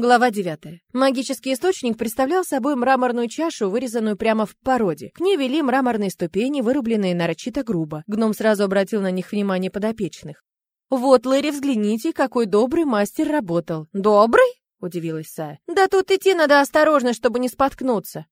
Глава 9. Магический источник представлял собой мраморную чашу, вырезанную прямо в породе. К ней вели мраморные ступени, вырубленные нарочито грубо. Гном сразу обратил на них внимание подопечных. «Вот, Лэри, взгляните, какой добрый мастер работал». «Добрый?» — удивилась Сая. «Да тут идти надо осторожно, чтобы не споткнуться».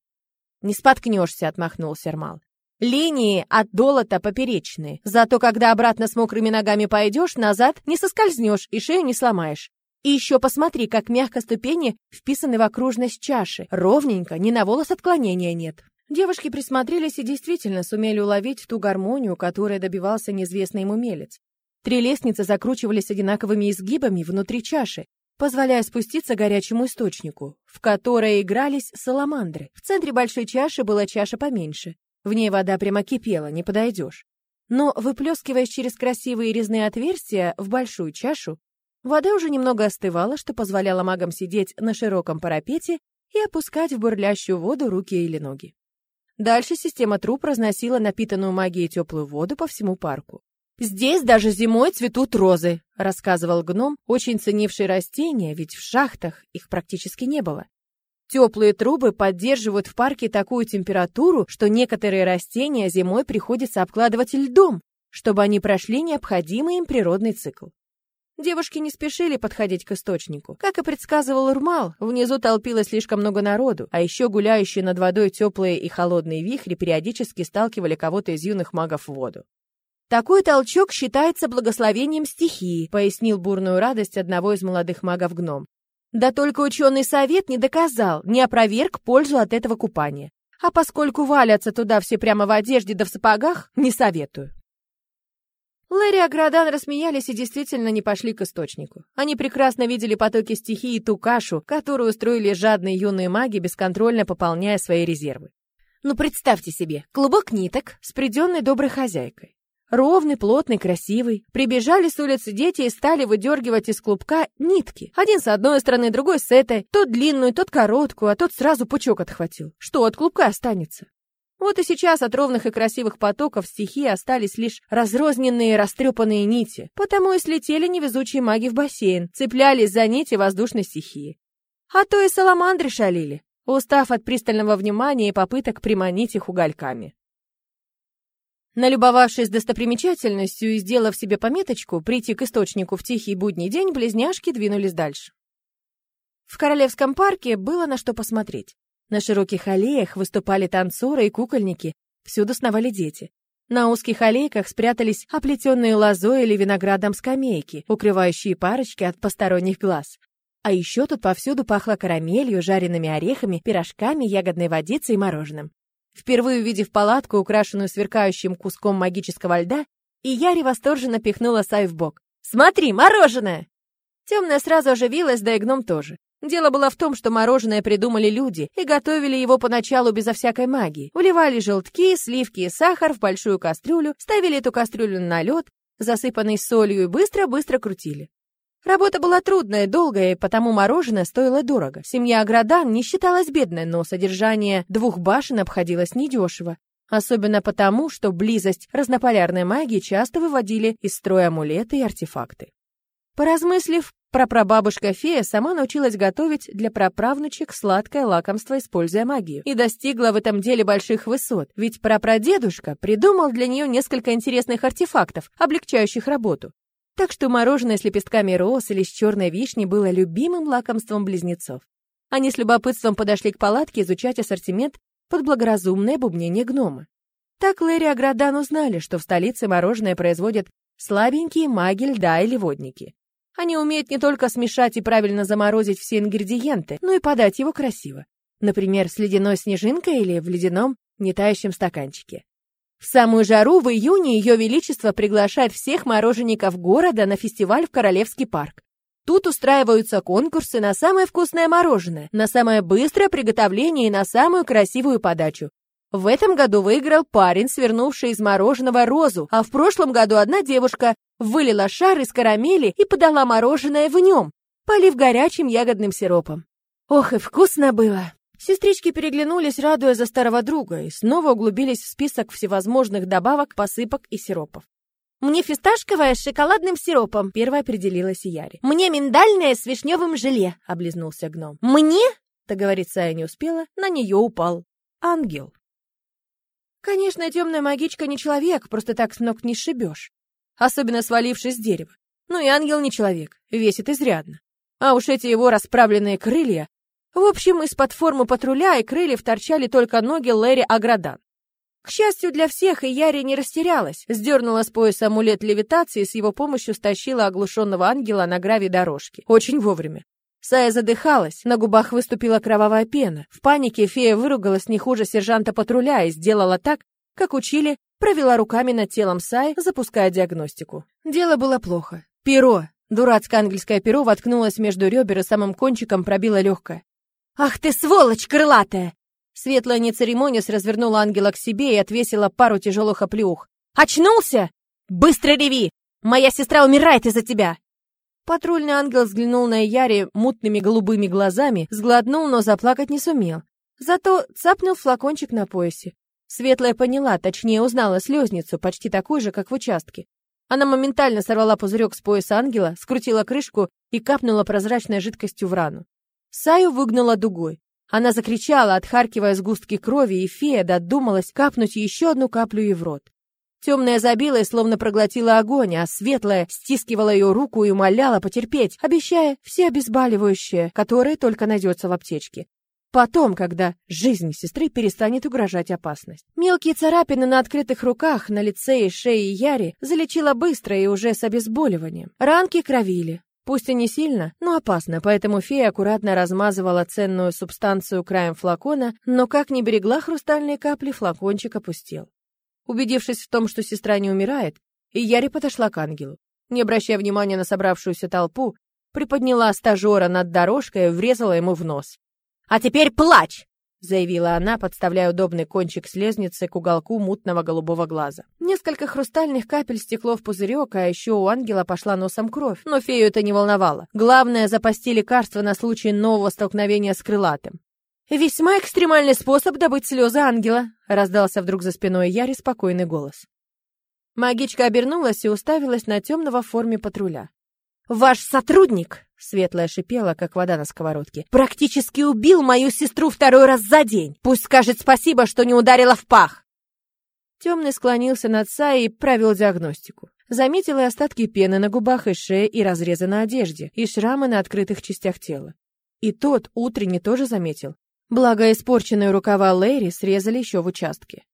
«Не споткнешься», — отмахнулся Сермал. Линии от долота поперечные. Зато когда обратно с мокрыми ногами пойдешь, назад не соскользнешь и шею не сломаешь. И еще посмотри, как мягко ступени вписаны в окружность чаши. Ровненько, ни на волос отклонения нет. Девушки присмотрелись и действительно сумели уловить ту гармонию, которой добивался неизвестный им умелец. Три лестницы закручивались одинаковыми изгибами внутри чаши, позволяя спуститься горячему источнику, в которой игрались саламандры. В центре большой чаши была чаша поменьше. В ней вода прямо кипела, не подойдешь. Но, выплескиваясь через красивые резные отверстия в большую чашу, Вода уже немного остывала, что позволяло магам сидеть на широком парапете и опускать в бурлящую воду руки или ноги. Дальше система труб разносила напитанную магией теплую воду по всему парку. «Здесь даже зимой цветут розы», — рассказывал гном, очень ценивший растения, ведь в шахтах их практически не было. Теплые трубы поддерживают в парке такую температуру, что некоторые растения зимой приходится обкладывать льдом, чтобы они прошли необходимый им природный цикл. Девушки не спешили подходить к источнику. Как и предсказывал Урмал, внизу толпилось слишком много народу, а еще гуляющие над водой теплые и холодные вихри периодически сталкивали кого-то из юных магов в воду. «Такой толчок считается благословением стихии», пояснил бурную радость одного из молодых магов-гном. «Да только ученый совет не доказал, не опроверг пользу от этого купания. А поскольку валятся туда все прямо в одежде да в сапогах, не советую». Лэри и Аградан рассмеялись и действительно не пошли к источнику. Они прекрасно видели потоки стихии и ту кашу, которую устроили жадные юные маги, бесконтрольно пополняя свои резервы. Ну, представьте себе, клубок ниток с приденной доброй хозяйкой. Ровный, плотный, красивый. Прибежали с улицы дети и стали выдергивать из клубка нитки. Один с одной стороны, другой с этой. Тот длинную, тот короткую, а тот сразу пучок отхватил. Что от клубка останется? Вот и сейчас от ровных и красивых потоков стихии остались лишь разрозненные растрепанные нити, потому и слетели невезучие маги в бассейн, цеплялись за нити воздушной стихии. А то и саламандры шалили, устав от пристального внимания и попыток приманить их угольками. Налюбовавшись достопримечательностью и сделав себе пометочку прийти к источнику в тихий будний день, близняшки двинулись дальше. В Королевском парке было на что посмотреть. На широких аллеях выступали танцоры и кукольники, всюду сновали дети. На узких аллейках спрятались оплетенные лозой или виноградом скамейки, укрывающие парочки от посторонних глаз. А еще тут повсюду пахло карамелью, жареными орехами, пирожками, ягодной водицей и мороженым. Впервые увидев палатку, украшенную сверкающим куском магического льда, и Яри восторженно пихнула Сай в бок. «Смотри, мороженое!» Темная сразу оживилась, да и гном тоже. Дело было в том, что мороженое придумали люди и готовили его поначалу безо всякой магии. Уливали желтки, сливки и сахар в большую кастрюлю, ставили эту кастрюлю на лед, засыпанный солью, и быстро-быстро крутили. Работа была трудная, долгая, и потому мороженое стоило дорого. Семья Аградан не считалась бедной, но содержание двух башен обходилось недешево. Особенно потому, что близость разнополярной магии часто выводили из строя амулеты и артефакты. Поразмыслив, Прапрабабушка Фея сама научилась готовить для праправнучек сладкое лакомство, используя магию, и достигла в этом деле больших высот, ведь прапрадедушка придумал для нее несколько интересных артефактов, облегчающих работу. Так что мороженое с лепестками роз или с черной вишни было любимым лакомством близнецов. Они с любопытством подошли к палатке изучать ассортимент под благоразумное бубнение гнома. Так Лэри и Аградан узнали, что в столице мороженое производят слабенькие маги льда или водники. Они умеют не только смешать и правильно заморозить все ингредиенты, но и подать его красиво. Например, с ледяной снежинкой или в ледяном нетающем стаканчике. В самую жару в июне Ее Величество приглашает всех мороженников города на фестиваль в Королевский парк. Тут устраиваются конкурсы на самое вкусное мороженое, на самое быстрое приготовление и на самую красивую подачу. В этом году выиграл парень, свернувший из мороженого розу, а в прошлом году одна девушка вылила шар из карамели и подала мороженое в нем, полив горячим ягодным сиропом. Ох, и вкусно было! Сестрички переглянулись, радуя за старого друга, и снова углубились в список всевозможных добавок, посыпок и сиропов. Мне фисташковая с шоколадным сиропом, первая определилась Яри. Мне миндальная с вишневым желе, облизнулся гном. Мне? Договориться я не успела, на нее упал ангел. Конечно, темная магичка не человек, просто так с ног не сшибешь. Особенно свалившись с дерева. Ну и ангел не человек, весит изрядно. А уж эти его расправленные крылья... В общем, из-под формы патруля и крыльев торчали только ноги Лэри Аградан. К счастью для всех, и Яри не растерялась. Сдернула с пояса амулет левитации и с его помощью стащила оглушенного ангела на гравий дорожки. Очень вовремя. Сая задыхалась, на губах выступила кровавая пена. В панике фея выругалась не хуже сержанта патруля и сделала так, как учили, провела руками над телом Саи, запуская диагностику. Дело было плохо. Перо, Дурацкое ангельское перо воткнулось между ребер и самым кончиком пробило легкое. «Ах ты, сволочь крылатая!» Светлая, не развернула ангела к себе и отвесила пару тяжелых оплеух. «Очнулся? Быстро реви! Моя сестра умирает из-за тебя!» Патрульный ангел взглянул на Яри мутными голубыми глазами, сглотнул, но заплакать не сумел. Зато цапнул флакончик на поясе. Светлая поняла, точнее узнала слезницу, почти такую же, как в участке. Она моментально сорвала пузырек с пояса ангела, скрутила крышку и капнула прозрачной жидкостью в рану. Саю выгнала дугой. Она закричала, отхаркивая сгустки крови, и фея додумалась капнуть еще одну каплю ей в рот. Темная забила и словно проглотила огонь, а светлая стискивала ее руку и умоляла потерпеть, обещая все обезболивающее, которое только найдется в аптечке. Потом, когда жизни сестры перестанет угрожать опасность. Мелкие царапины на открытых руках, на лице и шее Яри залечила быстро и уже с обезболиванием. Ранки кровили. Пусть и не сильно, но опасно, поэтому фея аккуратно размазывала ценную субстанцию краем флакона, но как ни берегла хрустальные капли, флакончик опустел. Убедившись в том, что сестра не умирает, Яри подошла к ангелу. Не обращая внимания на собравшуюся толпу, приподняла стажера над дорожкой и врезала ему в нос. «А теперь плачь!» — заявила она, подставляя удобный кончик слезницы к уголку мутного голубого глаза. Несколько хрустальных капель стекло в пузырек, а еще у ангела пошла носом кровь. Но фею это не волновало. Главное — запасти лекарство на случай нового столкновения с крылатым. «Весьма экстремальный способ добыть слезы ангела», — раздался вдруг за спиной Яри спокойный голос. Магичка обернулась и уставилась на темного в форме патруля. «Ваш сотрудник!» — светлая шипела, как вода на сковородке. «Практически убил мою сестру второй раз за день! Пусть скажет спасибо, что не ударила в пах!» Темный склонился над Саей и провел диагностику. Заметил и остатки пены на губах и шее, и разрезы на одежде, и шрамы на открытых частях тела. И тот утренний тоже заметил. Благо, испорченные рукава Лэри срезали еще в участке.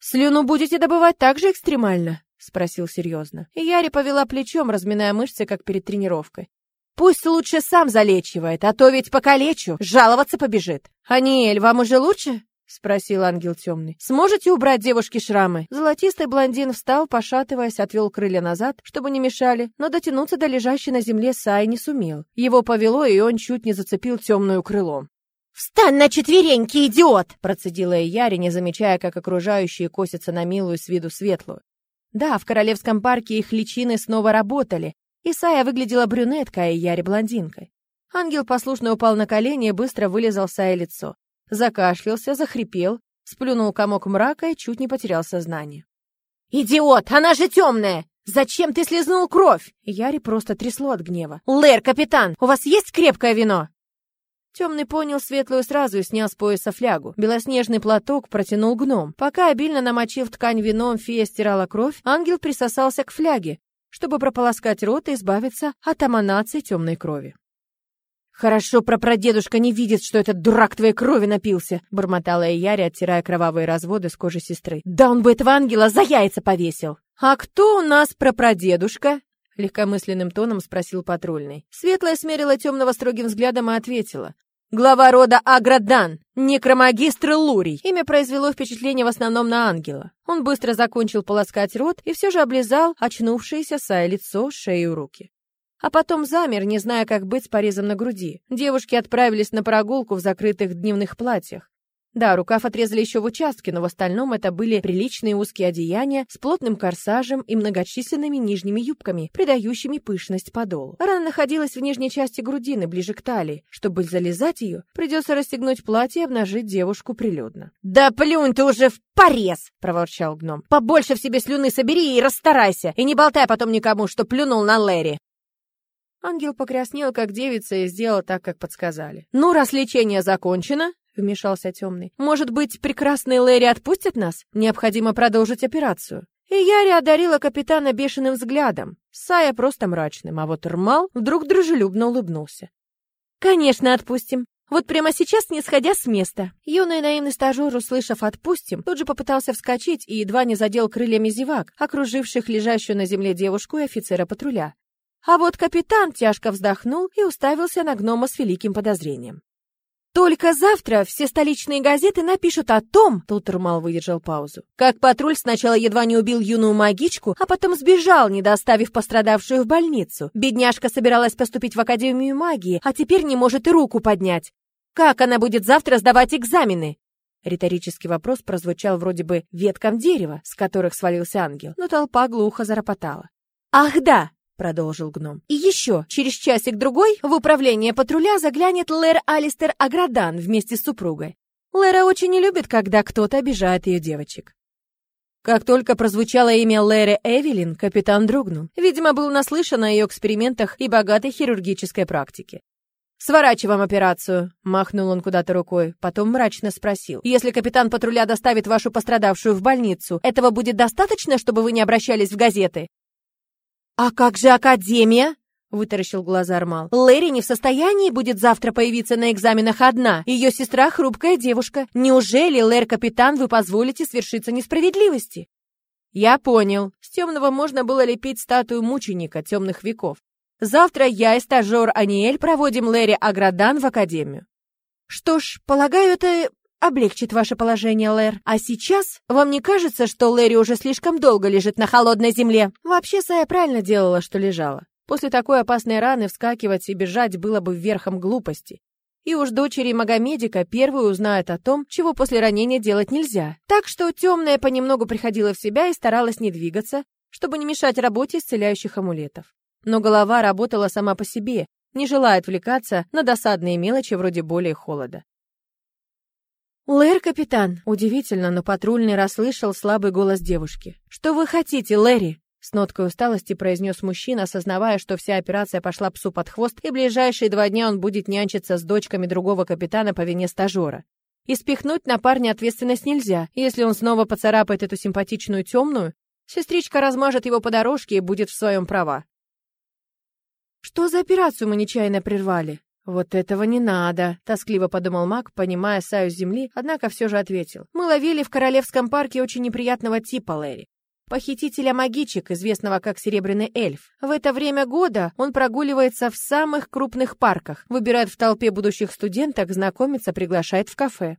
«Слюну будете добывать так же экстремально?» — спросил серьезно. Яри повела плечом, разминая мышцы, как перед тренировкой. «Пусть лучше сам залечивает, а то ведь покалечу, жаловаться побежит. Аниэль, вам уже лучше?» — спросил ангел темный. «Сможете убрать девушке шрамы?» Золотистый блондин встал, пошатываясь, отвел крылья назад, чтобы не мешали, но дотянуться до лежащей на земле Саи не сумел. Его повело, и он чуть не зацепил темную крылом. «Встань на четвереньки, идиот!» — процедила Яри, не замечая, как окружающие косятся на милую с виду светлую. Да, в Королевском парке их личины снова работали. Исая выглядела брюнеткой, а Яри блондинкой. Ангел послушно упал на колени и быстро вылезал Сае лицо. Закашлялся, захрипел, сплюнул комок мрака и чуть не потерял сознание. «Идиот! Она же темная! Зачем ты слезнул кровь?» Яри просто трясло от гнева. «Лэр, капитан, у вас есть крепкое вино?» Темный понял светлую сразу и снял с пояса флягу. Белоснежный платок протянул гном. Пока обильно намочив ткань вином, фея стирала кровь, ангел присосался к фляге, чтобы прополоскать рот и избавиться от аманации темной крови. «Хорошо, прапрадедушка не видит, что этот дурак твоей крови напился!» — бормотала Яри, оттирая кровавые разводы с кожи сестры. «Да он бы этого ангела за яйца повесил!» «А кто у нас прапрадедушка?» — легкомысленным тоном спросил патрульный. Светлая смерила темного строгим взглядом и ответила. Глава рода Аградан, некромагистр Лурий. Имя произвело впечатление в основном на ангела. Он быстро закончил полоскать рот и все же облизал очнувшееся Сая лицо, шею, руки. А потом замер, не зная, как быть с порезом на груди. Девушки отправились на прогулку в закрытых дневных платьях. Да, рукав отрезали еще в участке, но в остальном это были приличные узкие одеяния с плотным корсажем и многочисленными нижними юбками, придающими пышность подолу. Рана находилась в нижней части грудины, ближе к талии. Чтобы залезать ее, придется расстегнуть платье и обнажить девушку прилюдно. «Да плюнь ты уже в порез!» — проворчал гном. «Побольше в себе слюны собери и расстарайся, и не болтай потом никому, что плюнул на Лэри!» Ангел покраснел, как девица, и сделал так, как подсказали. «Ну, раз лечение закончено, — вмешался темный. «Может быть, прекрасный Лэри отпустит нас? Необходимо продолжить операцию». И Яри одарила капитана бешеным взглядом, Сая просто мрачным, а вот Рмал вдруг дружелюбно улыбнулся. «Конечно, отпустим. Вот прямо сейчас, не сходя с места». Юный наивный стажер, услышав «отпустим», тут же попытался вскочить и едва не задел крыльями зевак, окруживших лежащую на земле девушку и офицера патруля. А вот капитан тяжко вздохнул и уставился на гнома с великим подозрением. Только завтра все столичные газеты напишут о том, тут Румал выдержал паузу, как патруль сначала едва не убил юную магичку, а потом сбежал, не доставив пострадавшую в больницу. Бедняжка собиралась поступить в Академию магии, а теперь не может и руку поднять. Как она будет завтра сдавать экзамены? Риторический вопрос прозвучал вроде бы веткам дерева, с которых свалился ангел, но толпа глухо заропотала. «Ах да! Продолжил гном. «И еще, через часик-другой в управление патруля заглянет Лэр Алистер Аградан вместе с супругой. Лэра очень не любит, когда кто-то обижает ее девочек». Как только прозвучало имя Лэры Эвелин, капитан дрогнул. Видимо, был наслышан о ее экспериментах и богатой хирургической практике. «Сворачиваем операцию», — махнул он куда-то рукой, потом мрачно спросил. «Если капитан патруля доставит вашу пострадавшую в больницу, этого будет достаточно, чтобы вы не обращались в газеты?» «А как же Академия?» — вытаращил глаза Армал. «Лэри не в состоянии будет завтра появиться на экзаменах одна. Ее сестра — хрупкая девушка. Неужели, Лэр-капитан, вы позволите свершиться несправедливости?» «Я понял. С темного можно было лепить статую мученика темных веков. Завтра я и стажер Аниэль проводим Лэри Аградан в Академию». «Что ж, полагаю, это облегчит ваше положение, Лэр. А сейчас вам не кажется, что Лэри уже слишком долго лежит на холодной земле? Вообще, Сая правильно делала, что лежала. После такой опасной раны вскакивать и бежать было бы верхом глупости. И уж дочери Магомедика первую узнают о том, чего после ранения делать нельзя. Так что темная понемногу приходила в себя и старалась не двигаться, чтобы не мешать работе исцеляющих амулетов. Но голова работала сама по себе, не желая отвлекаться на досадные мелочи вроде боли и холода. «Лэр, капитан!» Удивительно, но патрульный расслышал слабый голос девушки. «Что вы хотите, Лэри?» С ноткой усталости произнес мужчина, осознавая, что вся операция пошла псу под хвост, и ближайшие два дня он будет нянчиться с дочками другого капитана по вине стажера. И спихнуть на парня ответственность нельзя. Если он снова поцарапает эту симпатичную темную, сестричка размажет его по дорожке и будет в своем права. «Что за операцию мы нечаянно прервали?» «Вот этого не надо», — тоскливо подумал маг, понимая Саю земли, однако все же ответил. «Мы ловили в Королевском парке очень неприятного типа, Лэри. Похитителя магичек, известного как Серебряный эльф. В это время года он прогуливается в самых крупных парках, выбирает в толпе будущих студенток, знакомится, приглашает в кафе.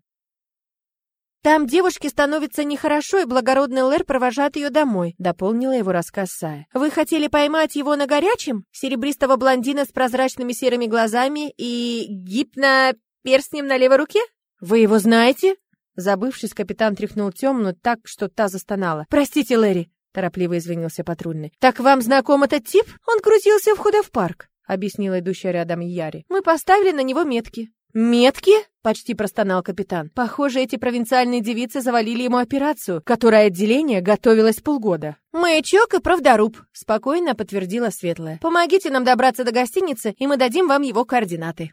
Там девушке становится нехорошо, и благородный Лэр провожает ее домой», — дополнила его рассказ Сая. «Вы хотели поймать его на горячем? Серебристого блондина с прозрачными серыми глазами и гипно-перстнем на левой руке? Вы его знаете?» Забывшись, капитан тряхнул темную так, что та застонала. «Простите, Лэри», — торопливо извинился патрульный. «Так вам знаком этот тип? Он крутился у входа в парк», — объяснила идущая рядом Яри. «Мы поставили на него метки». «Метки?» — почти простонал капитан. «Похоже, эти провинциальные девицы завалили ему операцию, которая отделение готовилось полгода». «Маячок и правдоруб», — спокойно подтвердила Светлая. «Помогите нам добраться до гостиницы, и мы дадим вам его координаты».